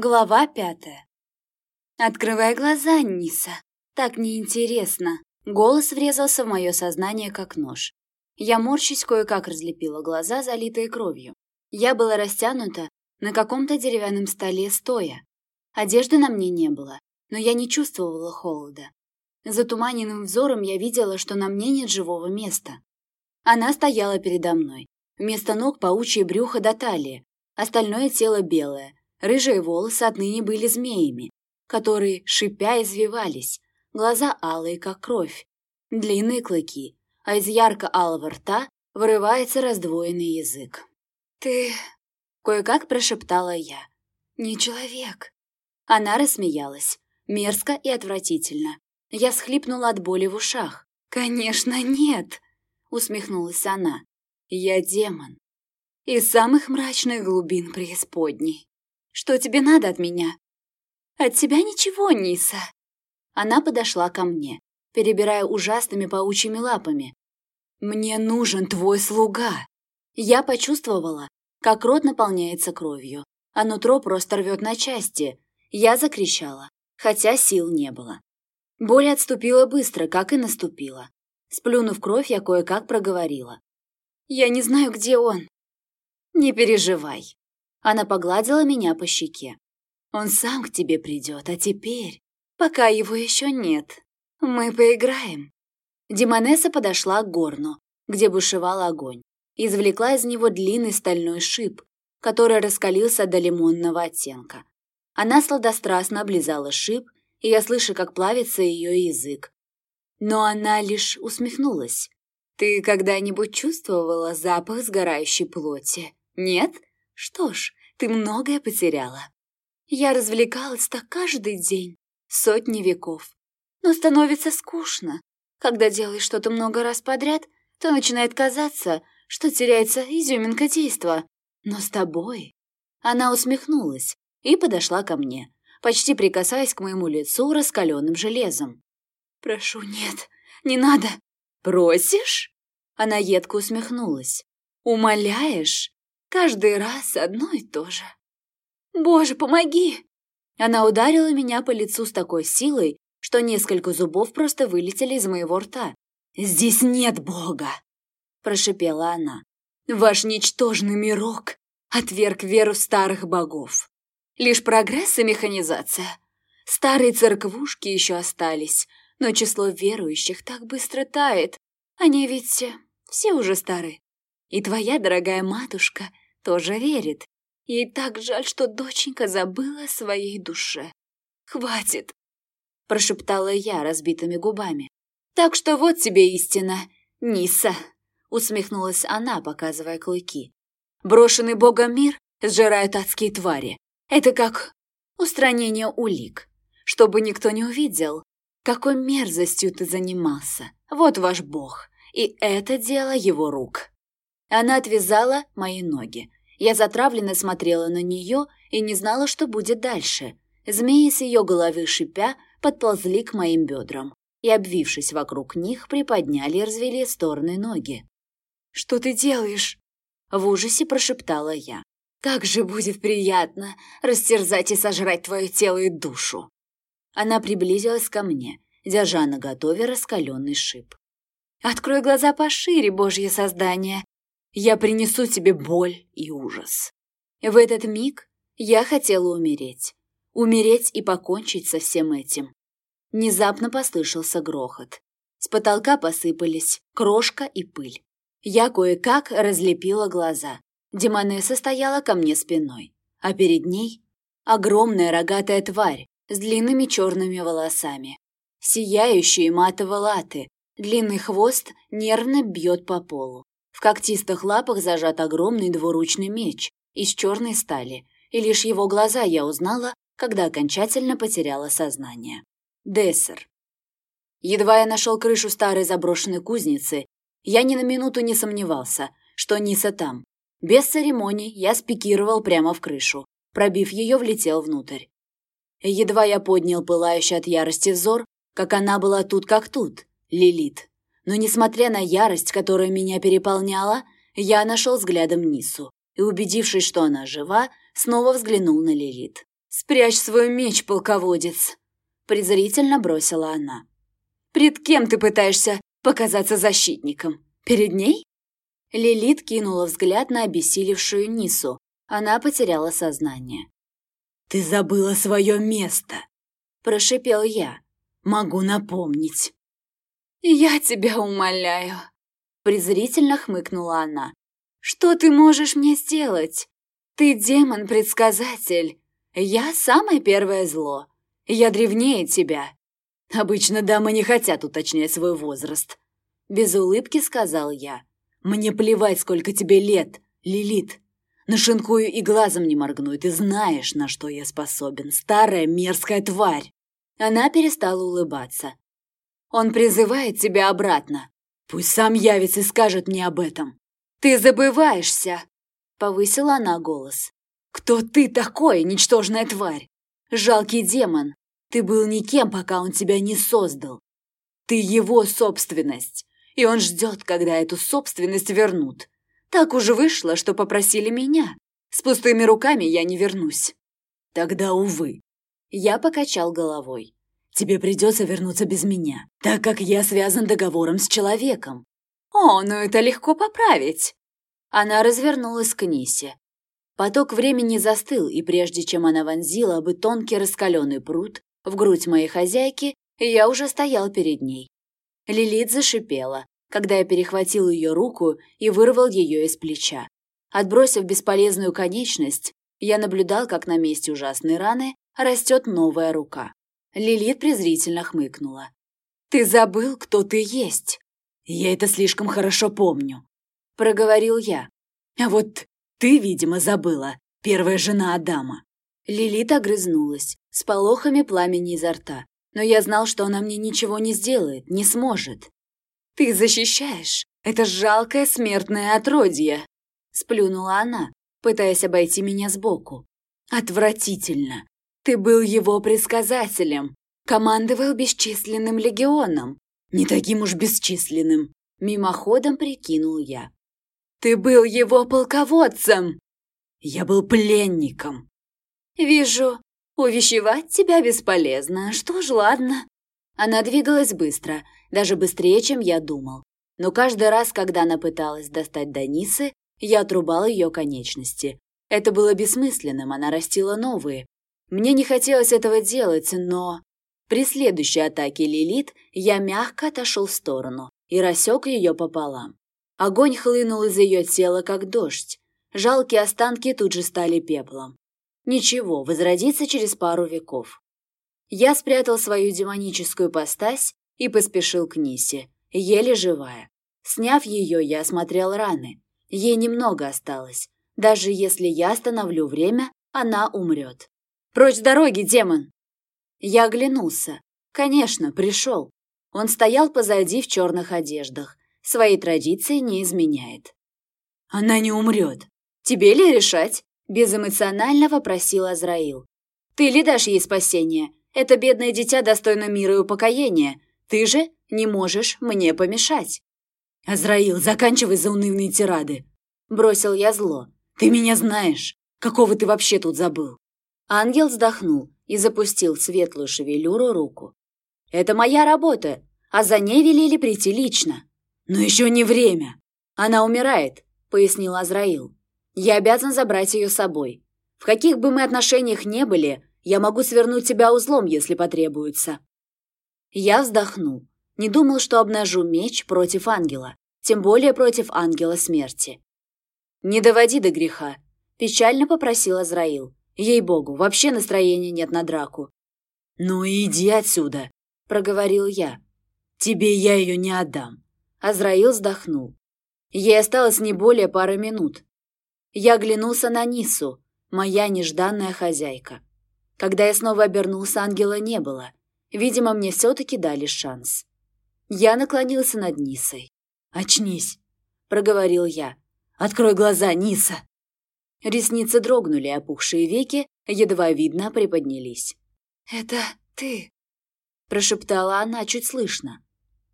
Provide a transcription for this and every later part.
Глава пятая. «Открывай глаза, Ниса. Так неинтересно». Голос врезался в мое сознание, как нож. Я морщись кое-как разлепила глаза, залитые кровью. Я была растянута на каком-то деревянном столе стоя. Одежды на мне не было, но я не чувствовала холода. Затуманенным взором я видела, что на мне нет живого места. Она стояла передо мной. Вместо ног паучье брюхо до талии, остальное тело белое, Рыжие волосы отныне были змеями, которые, шипя, извивались, глаза алые, как кровь, длинные клыки, а из ярко-алого рта вырывается раздвоенный язык. «Ты...» — кое-как прошептала я. «Не человек». Она рассмеялась, мерзко и отвратительно. Я схлипнула от боли в ушах. «Конечно, нет!» — усмехнулась она. «Я демон. Из самых мрачных глубин преисподней». Что тебе надо от меня?» «От тебя ничего, Ниса». Она подошла ко мне, перебирая ужасными паучьими лапами. «Мне нужен твой слуга». Я почувствовала, как рот наполняется кровью, а нутро просто рвет на части. Я закричала, хотя сил не было. Боль отступила быстро, как и наступила. Сплюнув кровь, я кое-как проговорила. «Я не знаю, где он». «Не переживай. Она погладила меня по щеке. «Он сам к тебе придет, а теперь, пока его еще нет, мы поиграем». Демонесса подошла к горну, где бушевал огонь, и извлекла из него длинный стальной шип, который раскалился до лимонного оттенка. Она сладострастно облизала шип, и я слышу, как плавится ее язык. Но она лишь усмехнулась. «Ты когда-нибудь чувствовала запах сгорающей плоти? Нет? Что ж, ты многое потеряла. Я развлекалась так каждый день, сотни веков. Но становится скучно. Когда делаешь что-то много раз подряд, то начинает казаться, что теряется изюминка действа. Но с тобой... Она усмехнулась и подошла ко мне, почти прикасаясь к моему лицу раскаленным железом. «Прошу, нет, не надо!» «Просишь?» Она едко усмехнулась. «Умоляешь?» Каждый раз одно и то же. «Боже, помоги!» Она ударила меня по лицу с такой силой, что несколько зубов просто вылетели из моего рта. «Здесь нет Бога!» – прошипела она. «Ваш ничтожный мирок отверг веру старых богов. Лишь прогресс и механизация. Старые церквушки еще остались, но число верующих так быстро тает. Они ведь все, уже стары. И твоя дорогая матушка тоже верит. Ей так жаль, что доченька забыла о своей душе. «Хватит!» – прошептала я разбитыми губами. «Так что вот тебе истина, Ниса!» – усмехнулась она, показывая клыки. «Брошенный богом мир сжирают адские твари. Это как устранение улик, чтобы никто не увидел, какой мерзостью ты занимался. Вот ваш бог, и это дело его рук». Она отвязала мои ноги. Я затравленно смотрела на нее и не знала, что будет дальше. Змеи с ее головы шипя подползли к моим бедрам и, обвившись вокруг них, приподняли и развели стороны ноги. «Что ты делаешь?» В ужасе прошептала я. «Как же будет приятно растерзать и сожрать твое тело и душу!» Она приблизилась ко мне, держа на готове раскаленный шип. «Открой глаза пошире, божье создание, я принесу тебе боль и ужас. В этот миг я хотела умереть. Умереть и покончить со всем этим. Внезапно послышался грохот. С потолка посыпались крошка и пыль. Я кое-как разлепила глаза. Демонесса стояла ко мне спиной, а перед ней огромная рогатая тварь с длинными черными волосами. Сияющие матово-латы, длинный хвост нервно бьет по полу. В когтистых лапах зажат огромный двуручный меч из черной стали, и лишь его глаза я узнала, когда окончательно потеряла сознание. Дессер. Едва я нашел крышу старой заброшенной кузницы, я ни на минуту не сомневался, что Ниса там. Без церемоний я спикировал прямо в крышу. Пробив ее, влетел внутрь. Едва я поднял пылающий от ярости взор, как она была тут как тут, Лилит. Но, несмотря на ярость, которая меня переполняла, я нашел взглядом Нису и, убедившись, что она жива, снова взглянул на Лилит. «Спрячь свой меч, полководец!» презрительно бросила она. «Пред кем ты пытаешься показаться защитником? Перед ней?» Лилит кинула взгляд на обессилевшую Нису. Она потеряла сознание. «Ты забыла свое место!» – прошипел я. «Могу напомнить». «Я тебя умоляю!» – презрительно хмыкнула она. «Что ты можешь мне сделать? Ты демон-предсказатель. Я самое первое зло. Я древнее тебя. Обычно дамы не хотят уточнять свой возраст. Без улыбки сказал я. Мне плевать, сколько тебе лет, Лилит. Нашинкую и глазом не моргну, ты знаешь, на что я способен. Старая мерзкая тварь. Она перестала улыбаться. Он призывает тебя обратно. Пусть сам явится и скажет мне об этом. Ты забываешься, повысила она голос. Кто ты такой, ничтожная тварь? Жалкий демон. Ты был никем, пока он тебя не создал. Ты его собственность, и он ждет, когда эту собственность вернут. Так уже вышло, что попросили меня. С пустыми руками я не вернусь. Тогда, увы. Я покачал головой. Тебе придется вернуться без меня, так как я связан договором с человеком. О, ну это легко поправить. Она развернулась к Нисе. Поток времени застыл, и прежде чем она вонзила бы тонкий раскаленный пруд в грудь моей хозяйки, я уже стоял перед ней. Лилит зашипела, когда я перехватил ее руку и вырвал ее из плеча. Отбросив бесполезную конечность, я наблюдал, как на месте ужасной раны растет новая рука. Лилит презрительно хмыкнула. «Ты забыл, кто ты есть?» «Я это слишком хорошо помню», — проговорил я. «А вот ты, видимо, забыла, первая жена Адама». Лилит огрызнулась, с полохами пламени изо рта. Но я знал, что она мне ничего не сделает, не сможет. «Ты защищаешь это жалкое смертное отродье!» Сплюнула она, пытаясь обойти меня сбоку. «Отвратительно! Ты был его предсказателем, командовал бесчисленным легионом. Не таким уж бесчисленным, мимоходом прикинул я. Ты был его полководцем. Я был пленником. Вижу, увещевать тебя бесполезно. Что ж, ладно. Она двигалась быстро, даже быстрее, чем я думал. Но каждый раз, когда она пыталась достать Данисы, я отрубал ее конечности. Это было бессмысленным, она растила новые, мне не хотелось этого делать, но... При следующей атаке Лилит я мягко отошел в сторону и рассек ее пополам. Огонь хлынул из ее тела, как дождь. Жалкие останки тут же стали пеплом. Ничего, возродится через пару веков. Я спрятал свою демоническую постась и поспешил к Нисе, еле живая. Сняв ее, я осмотрел раны. Ей немного осталось. Даже если я остановлю время, она умрет. Прочь с дороги, демон!» Я оглянулся. Конечно, пришел. Он стоял позади в черных одеждах. Своей традиции не изменяет. «Она не умрет. Тебе ли решать?» Безэмоционально вопросил Азраил. «Ты ли дашь ей спасение? Это бедное дитя достойно мира и упокоения. Ты же не можешь мне помешать». «Азраил, заканчивай заунывные тирады!» Бросил я зло. «Ты меня знаешь. Какого ты вообще тут забыл?» Ангел вздохнул и запустил светлую шевелюру руку. «Это моя работа, а за ней велели прийти лично». «Но еще не время». «Она умирает», — пояснил Азраил. «Я обязан забрать ее с собой. В каких бы мы отношениях не были, я могу свернуть тебя узлом, если потребуется». Я вздохнул. Не думал, что обнажу меч против ангела, тем более против ангела смерти. «Не доводи до греха», — печально попросил Азраил. Ей-богу, вообще настроения нет на драку. «Ну иди отсюда», — проговорил я. «Тебе я ее не отдам». Азраил вздохнул. Ей осталось не более пары минут. Я оглянулся на Нису, моя нежданная хозяйка. Когда я снова обернулся, ангела не было. Видимо, мне все-таки дали шанс. Я наклонился над Нисой. «Очнись», — проговорил я. «Открой глаза, Ниса!» Ресницы дрогнули, опухшие веки едва видно приподнялись. «Это ты?» – прошептала она чуть слышно.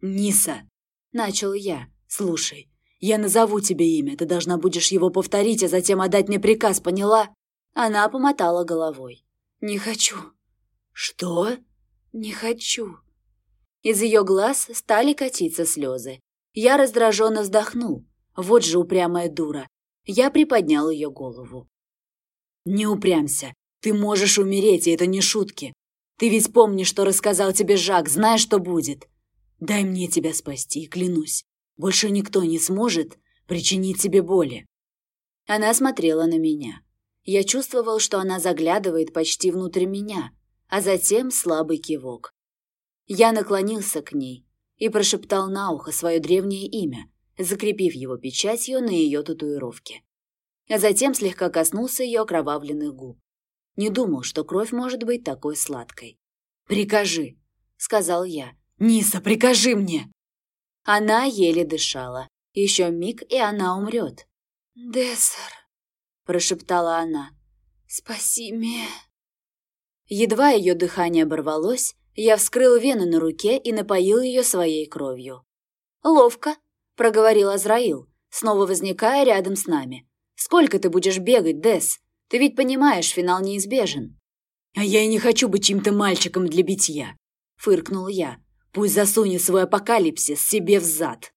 «Ниса!» – начал я. «Слушай, я назову тебе имя, ты должна будешь его повторить, а затем отдать мне приказ, поняла?» Она помотала головой. Не хочу. Что? Не хочу. Из ее глаз стали катиться слезы. Я раздраженно вздохнул. Вот же упрямая дура. Я приподнял ее голову. «Не упрямся. Ты можешь умереть, и это не шутки. Ты ведь помнишь, что рассказал тебе Жак, знаешь, что будет. Дай мне тебя спасти, клянусь. Больше никто не сможет причинить тебе боли». Она смотрела на меня. Я чувствовал, что она заглядывает почти внутрь меня, а затем слабый кивок. Я наклонился к ней и прошептал на ухо свое древнее имя, закрепив его печатью на ее татуировке. А затем слегка коснулся ее окровавленных губ. Не думал, что кровь может быть такой сладкой. «Прикажи», — сказал я. «Ниса, прикажи мне!» Она еле дышала. Еще миг, и она умрет. «Дессер», — прошептала она, — «спаси меня». Едва ее дыхание оборвалось, я вскрыл вену на руке и напоил ее своей кровью. «Ловко», — проговорил Азраил, снова возникая рядом с нами. «Сколько ты будешь бегать, Десс? Ты ведь понимаешь, финал неизбежен». «А я и не хочу быть чьим-то мальчиком для битья», — фыркнул я. «Пусть засунет свой апокалипсис себе в зад».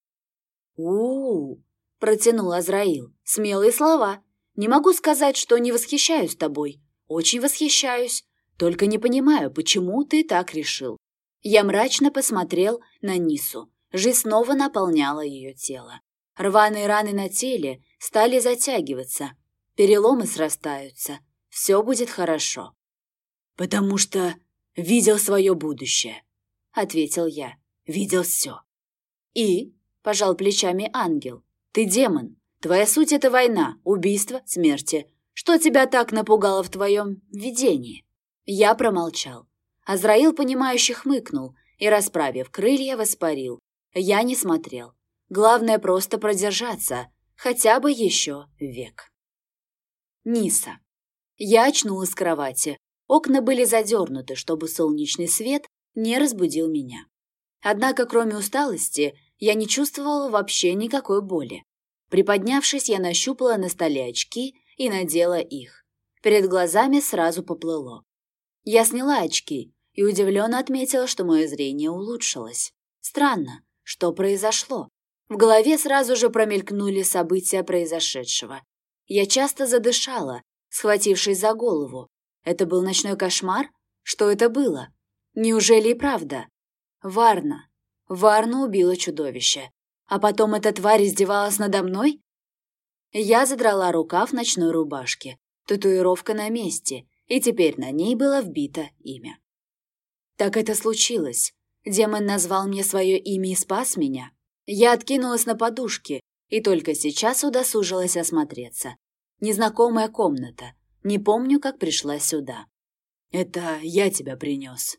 «У-у-у», — протянул Азраил. «Смелые слова. Не могу сказать, что не восхищаюсь тобой. Очень восхищаюсь. Только не понимаю, почему ты так решил. Я мрачно посмотрел на Нису. Жизнь снова наполняла ее тело. Рваные раны на теле стали затягиваться. Переломы срастаются. Все будет хорошо. «Потому что видел свое будущее», — ответил я. «Видел все». «И?» — пожал плечами ангел. «Ты демон. Твоя суть — это война, убийство, смерти. Что тебя так напугало в твоем видении?» Я промолчал. Азраил, понимающе хмыкнул и, расправив крылья, воспарил. Я не смотрел. Главное просто продержаться, хотя бы еще век. Ниса. Я очнулась с кровати. Окна были задернуты, чтобы солнечный свет не разбудил меня. Однако, кроме усталости, я не чувствовала вообще никакой боли. Приподнявшись, я нащупала на столе очки и надела их. Перед глазами сразу поплыло. Я сняла очки и удивленно отметила, что мое зрение улучшилось. Странно, что произошло? В голове сразу же промелькнули события произошедшего. Я часто задышала, схватившись за голову. Это был ночной кошмар? Что это было? Неужели и правда? Варна. Варна убила чудовище. А потом эта тварь издевалась надо мной? Я задрала рукав ночной рубашки. Татуировка на месте, и теперь на ней было вбито имя. Так это случилось. Демон назвал мне свое имя и спас меня. Я откинулась на подушки и только сейчас удосужилась осмотреться. Незнакомая комната. Не помню, как пришла сюда. «Это я тебя принес».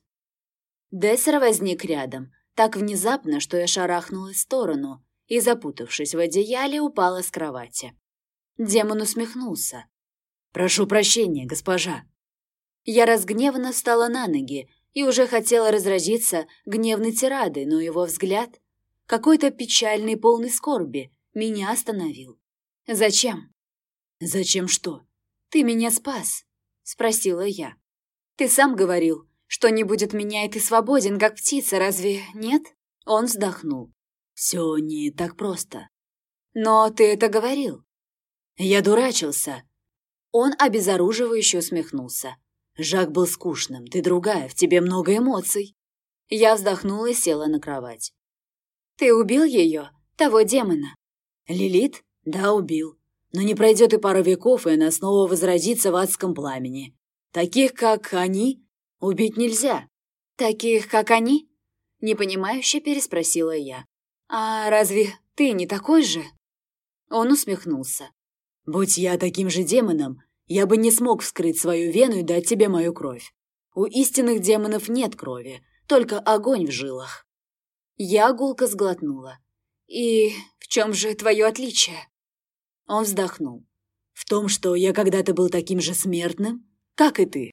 Дессер возник рядом, так внезапно, что я шарахнулась в сторону и, запутавшись в одеяле, упала с кровати. Демон усмехнулся. «Прошу прощения, госпожа», я разгневанно встала на ноги и уже хотела разразиться гневной тирадой, но его взгляд, какой-то печальный, полный скорби, меня остановил. «Зачем?» «Зачем что?» «Ты меня спас», — спросила я. «Ты сам говорил, что не будет меня, и ты свободен, как птица, разве нет?» Он вздохнул. «Все не так просто». «Но ты это говорил». «Я дурачился». Он обезоруживающе усмехнулся. Жак был скучным, ты другая, в тебе много эмоций. Я вздохнула и села на кровать. Ты убил ее, того демона? Лилит? Да, убил. Но не пройдет и пара веков, и она снова возродится в адском пламени. Таких, как они, убить нельзя. Таких, как они? Непонимающе переспросила я. А разве ты не такой же? Он усмехнулся. Будь я таким же демоном, я бы не смог вскрыть свою вену и дать тебе мою кровь. У истинных демонов нет крови, только огонь в жилах. Я гулко сглотнула. «И в чем же твое отличие?» Он вздохнул. «В том, что я когда-то был таким же смертным, как и ты».